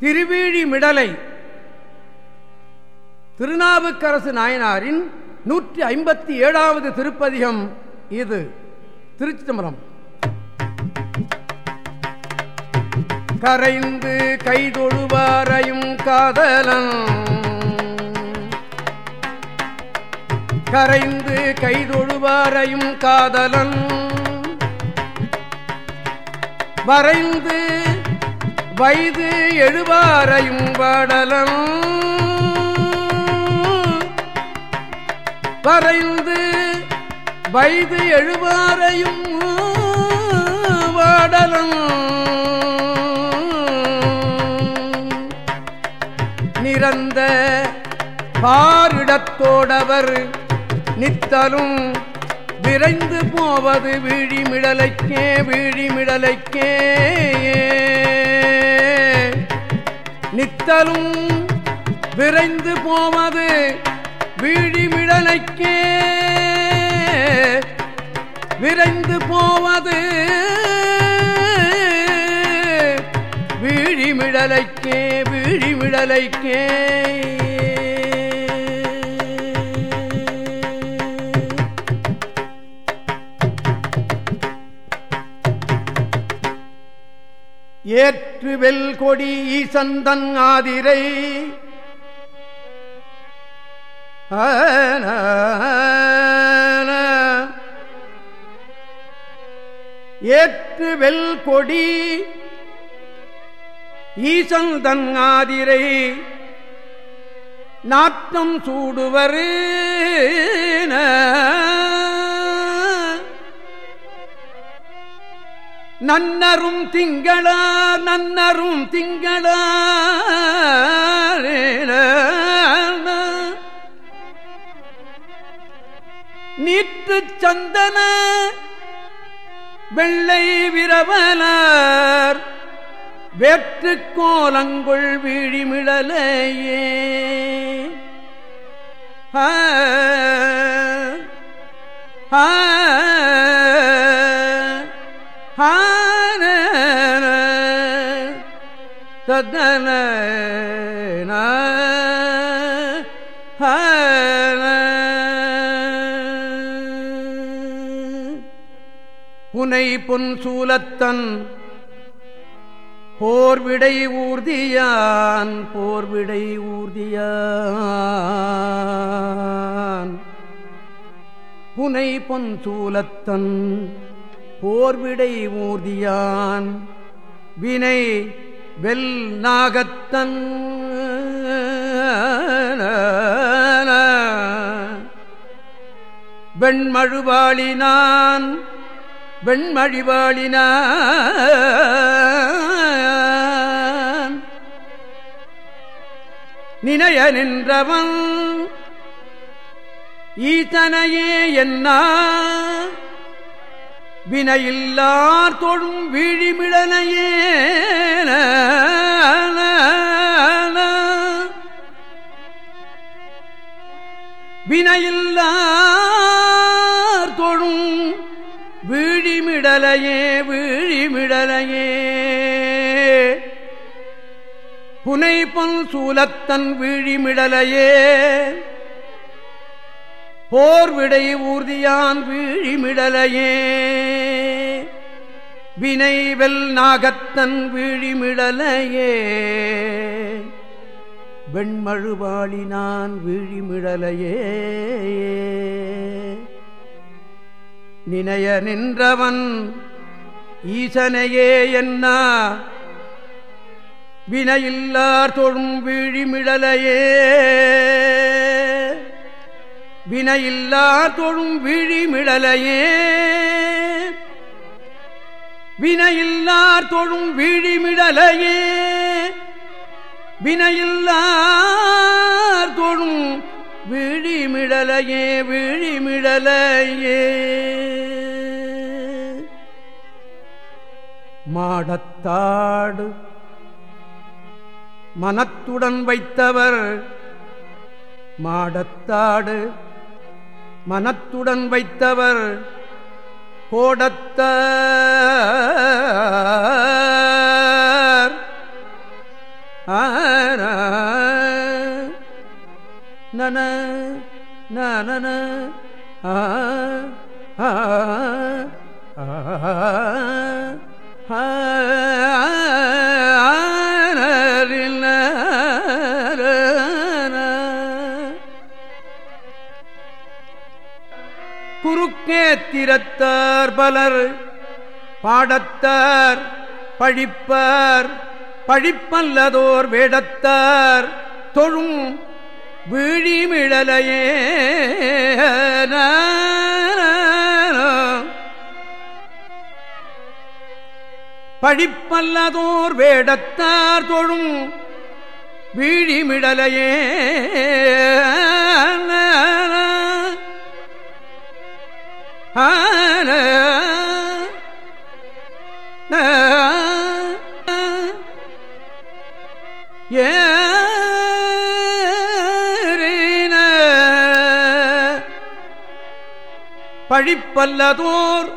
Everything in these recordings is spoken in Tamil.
திருவீழிமிடலை திருநாவுக்கரசு நாயனாரின் நூற்றி ஐம்பத்தி ஏழாவது திருப்பதிகம் இது. திருச்சி தம்பரம் கரைந்து கைதொழுவாரையும் காதலன். கரைந்து கைதொழுவாரையும் காதலன். வரைந்து வயது எழுவாரையும் பாடலம். வரைந்து வயது எழுவாரையும் பாடலம். நிறந்த பாரிடத்தோடவர் நித்தலும் விரைந்து போவது வீழிமிடலைக்கே வீழிமிடலைக்கே. நித்தலும் விரைந்து போவது வீழிமிடலைக்கே. விரைந்து போவது வீழிமிடலைக்கே வீழிமிடலைக்கே. ஏற்ற வெல் கொடி ஈசந்தன் ஆதிரை. ஏற்று வெல் கொடி ஈசந்தன் ஆதிரை. நாட்டம் சூடுவர் நன்னரும் திங்களா நன்னரும் திங்களா. நீற்று சந்தன வெள்ளை விரவலர். வேற்று கோலங்குள் வீழிமிழலையே. ஆ ஆ புனை பொன் சூலத்தன் போர்விடை ஊர்தியான் போர்விடை ஊர்தியான். புனை பொன் சூலத்தன் போர்விடை ஊர்தியான் வினை வெல் நாகத்தன். வெண்மழுவாளினான் வெண்மழிவாளினான். நினைய நின்றவன் ஈத்தனையே என்ன. வினையில்லார் தொழும் வீழிமிழனையே வினையில்லார் தொழும் வீழிமிடலையே வீழிமிடலையே. புனை சூலத்தன் வீழிமிடலையே. போர் விடை ஊர்தியான் வீழிமிடலையே. வினைவெல் நாகத்தன் வீழிமிடலையே வெண்மழுவாளினான் வீழிமிடலையே நினைய நின்றவன் ஈசனையே என்ன. வினையில்லார் தொழும் வீழிமிடலையே வினையில்லார் தொழும் வீழிமிடலையே வினையில்லார் தொழும் வீழிமிடலையே. வினையில்லார் தொழும் விழிமிடலையே விழிமிடலையே. மாடத்தாடு மனத்துடன் வைத்தவர் மாடத்தாடு மனத்துடன் வைத்தவர் கோடத்த நன. நன ஆ. ஆ. ஆ. ஆ. திறத்தார் பலர் பாடத்தார் பழிப்பார் பழிப்பல்லதோர் வேடத்தார் தொழும் விழிமிழலையே பழிப்பல்லதோர் வேடத்தார் தொழும் வீழிமிடலையே பழிப்பல்லதோர்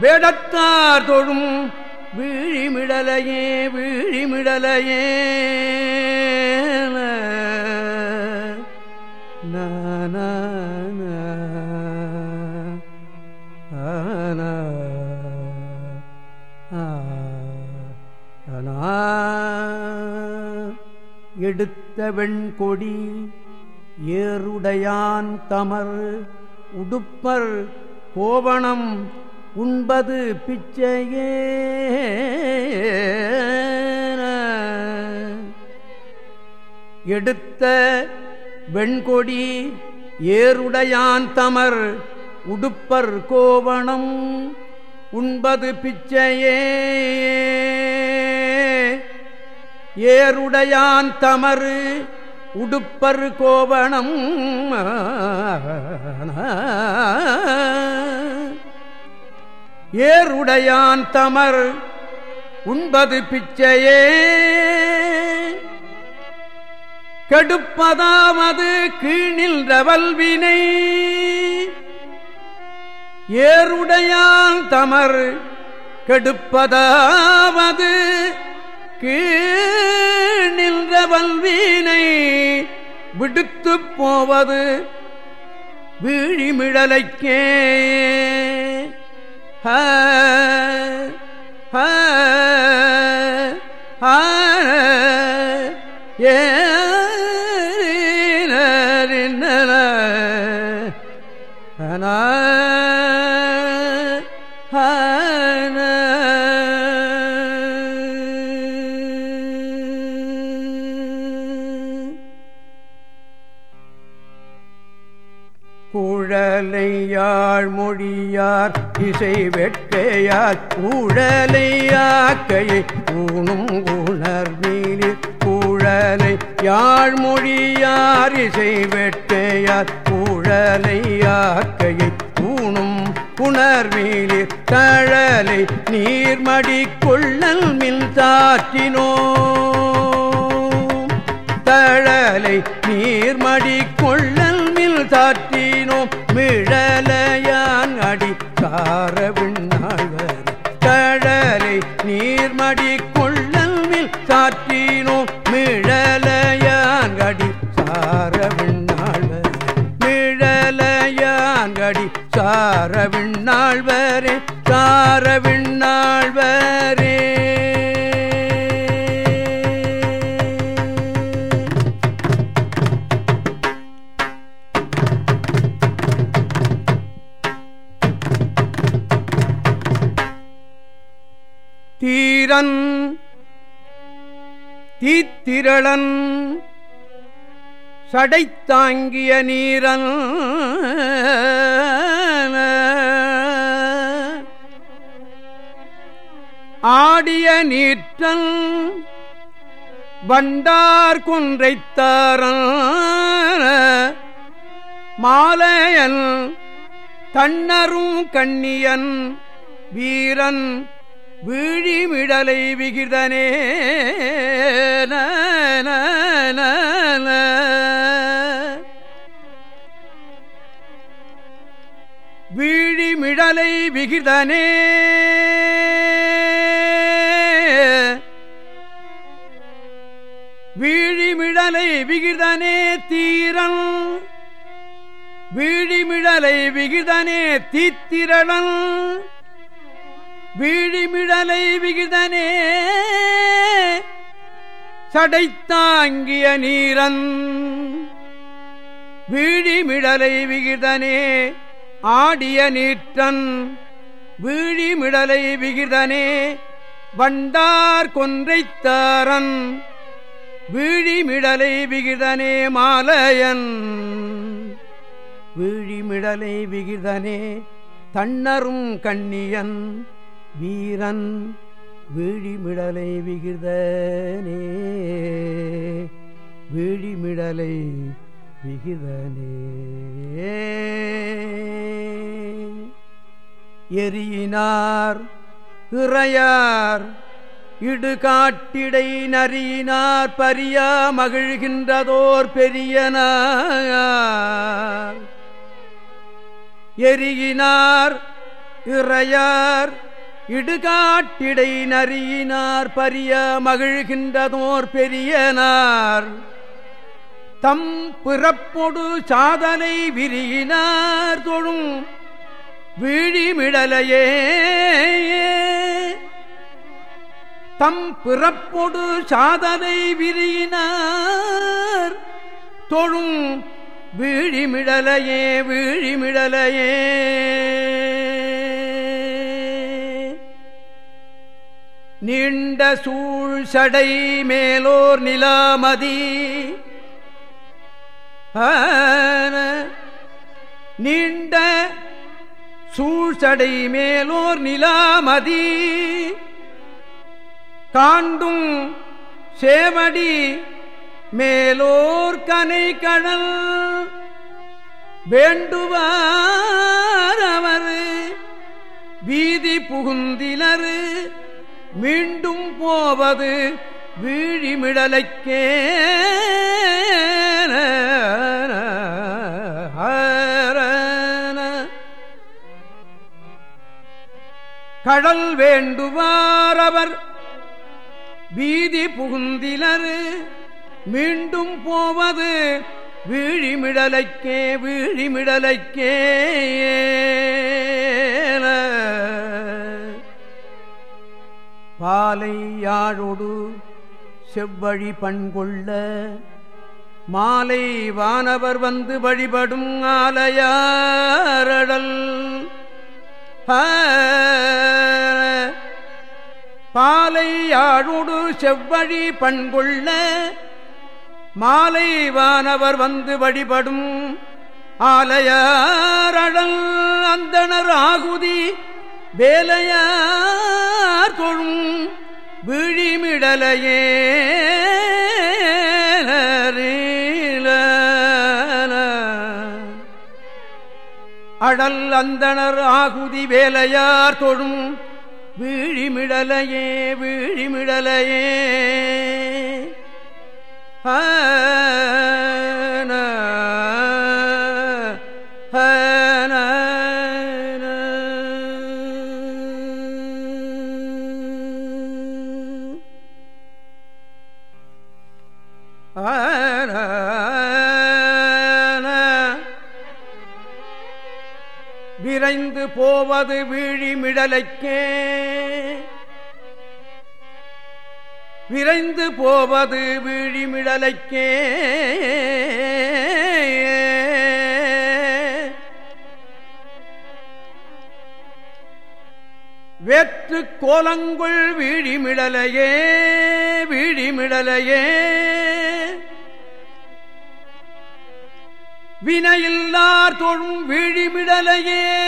வேடத்தார் தொழும் வீழிமிடலையே வீழிமிடலையே. நான எடுத்த வெண்கொடி ஏருடையான் தமர். உடுப்பர் கோவணம் உண்பது பிச்சையே. எடுத்த வெண்கொடி ஏருடையான் தமர். உடுப்பர் கோவணம் உண்பது பிச்சையே. ஏருடையான் தமறு உடுப்பர் கோவணம் ஏருடையான் தமர் உண்பது பிச்சையே. கெடுப்பதாவது கீழில் ரவல்வினை. ஏருடையான் தமர் கெடுப்பதாவது கீழில் ரவல்வினை விடுத்து போவது வீழிமிழலைக்கே. ஹ யாழ்மொழியார் இசை வெட்கையார் ஊழலையாக்கையை ஊணும் உணர்வீலி தழலை நீர்மடி கொள்ளல் மின் தாற்றினோ. தழலை நீர்மடி கொள்ளல் மில் தாற்றினோம் மிழலையான் அடி சார விண்ணாழ்வர் தழலை நீர்மடி அடி சாரவிண்ணாழ்வரே சாரவிண்ணாழ்வரே. தீரன் தீத்திரளன் சடைத்தாங்கிய நீரன் ஆடிய நீற்றல் வண்டார் குன்றைத்தாரன் மாலையன் தன்னரும் கண்ணியன் வீரன் வீழிமிடலை விகிதனே வீழிமிடலை விகிதனே வீழிமிழலை விகிதனே தீரன். வீழிமிழலை விகிதனே தீத்திரளன். வீழிமிழலை விகிதனே சடைத்தாங்கிய நீரன். வீழிமிடலை விகிதனே ஆடிய நீற்றன். வீழிமிடலை விகிதனே வண்டார் கொன்றைத்தாரன் விழிமிடலை விகிதனே மாலையன். விழிமிடலை விகிதனே தன்னரும் கண்ணியன். வீரன் விழிமிடலை விகிதனே. விழிமிடலை விகிதனே. எரியினார் இறையார் இடுகாட்டிடை நறியினார் பரியா மகிழ்கின்றதோர் பெரியனார். எரியினார் இறையார் இடுகாட்டிடை நறியினார் பரிய மகிழ்கின்றதோர் பெரியனார். தம் பிறப்பொடு சாதனை விரியினார் தொழும் வீழிமிடலையே. தம் பிறப்பொடு சாதனை விரியினார். தொழும் வீழிமிடலையே வீழிமிடலையே. நீண்ட சூழ் சடை மேலோர் நிலாமதி. நீண்ட சூழ்சடை மேலோர் நிலாமதி. காண்டும் சேவடி மேலோர் கனை கடல் வேண்டுவார் அவர் வீதி புகுந்தினர் மீண்டும் போவது வீழிமிடலைக்கே கடல் வேண்டுவார் அவர் வீதி புகுந்திலர் மீண்டும் போவது வீழிமிடலைக்கே வீழிமிடலைக்கே பாலை யாழோடு செவ்வழி பண்கொள்ள மாலை வானவர் வந்து வழிபடும் ஆலையாரடல். ஹ. பாலை யாழோடு செவ்வழி பண்கொள்ள மாலை வானவர் வந்து வழிபடும் ஆலையாரழல் அந்தனர் ஆகுதி வேலையார் தொழும் விழிமிடலையே அடல் அந்தனர் ஆகுதி வேலையார் தொழும் வீழிமிடலையே வீழிமிடலையே. ஹன விரைந்து போவது வீழிமிடலைக்கே. விரைந்து போவது வீழிமிடலைக்கே. வேற்று கோலங்குள் விழிமிடலையே விழிமிடலையே. வினையில்லார் தொழும் விழிமிடலையே.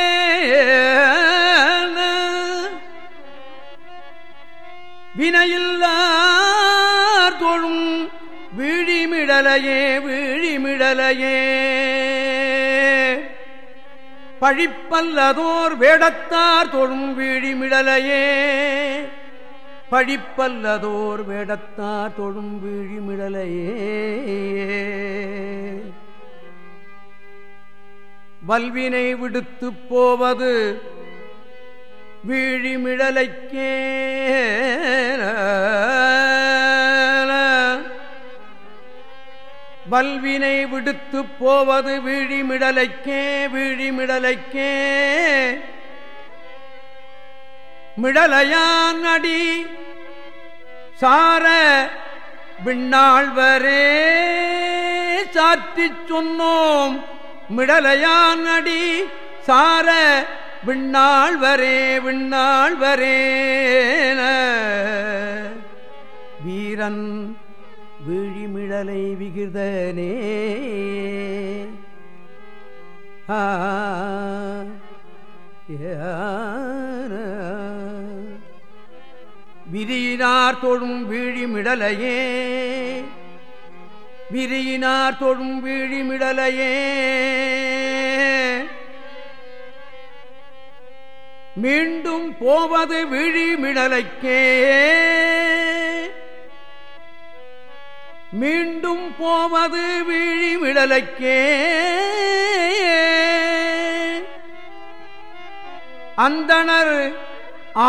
வினையில்லார் தொழும் விழிமிடலையே விழிமிடலையே. பழிப்பல்லதோர் வேடத்தார் தொழும் விழிமிடலையே. பழிப்பல்லதோர் வேடத்தார் தொழும் விழிமிடலையே. வல்வினை விடுத்து போவது வீழிமிழலைக்கே வல்வினை விடுத்து போவது வீழிமிடலைக்கே வீழிமிடலைக்கே. மிடலையான் அடி சார விண்ணாழ்வரே. சாற்றிச் சொன்னோம் மிடலையான் அடி சார விண்ணாள் வரே விண்ணாள் வரேன வீரன் விழிமிழலை விகிர்தனே. ஆ விரியினார் தொழும் விழிமிடலையே. விரியினார் தொழும் விழிமிடலையே. மீண்டும் போவது விழிமிடலைக்கே மீண்டும் போவது விழிமிடலைக்கே அந்தனர்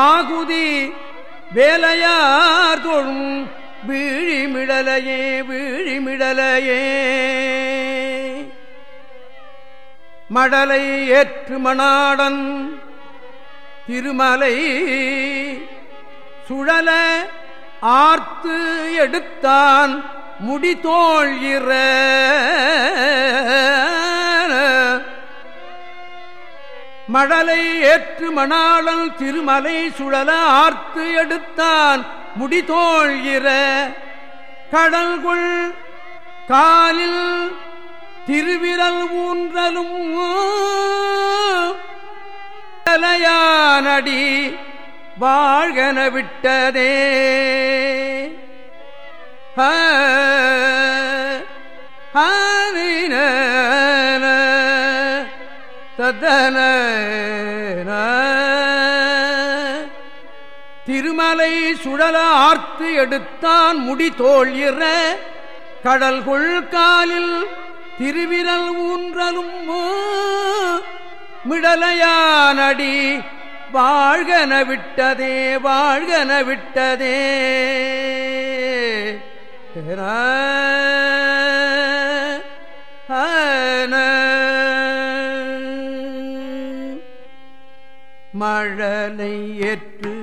ஆகுதி வேலையார் தொழும் விழிமிடலையே விழிமிடலையே மடலை ஏற்று மணாடன் திருமலை சுழல ஆர்த்து எடுத்தான் முடிதோழ்கிற இற. மடலை ஏற்று மணாளல் திருமலை சுழல ஆர்த்து எடுத்தான் முடிதோழ்கிற கடல்குள் காலில் திருவிரல் ஊன்றலும் தலையானடி வாழ்கன விட்டதே. தத்தன திருமலை சுழல ஆர்த்து எடுத்தான் முடி தோழிற கடல் கொள் காலில் திருவிரல் ஊன்றலும் மிடலையானடி வாழ்கன விட்டதே வாழ்கன விட்டதே. மழலை ஏற்று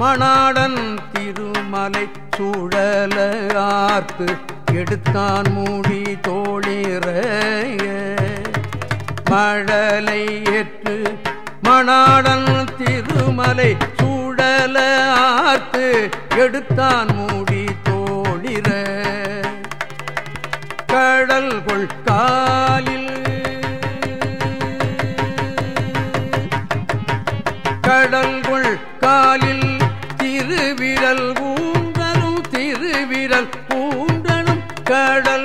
மணாடன் திருமலை சூழல எடுத்தான் மூடி தோழிற மழலை ஏற்று மணாடன் திருமலை சூழல ஆத்து எடுத்தான் மூடி தோழிற கடல் கொள் காலில். கடல் கொள் காலில் திருவிரல் ஊன்றலும் திருவிரல் ஊன்றலும் கடல்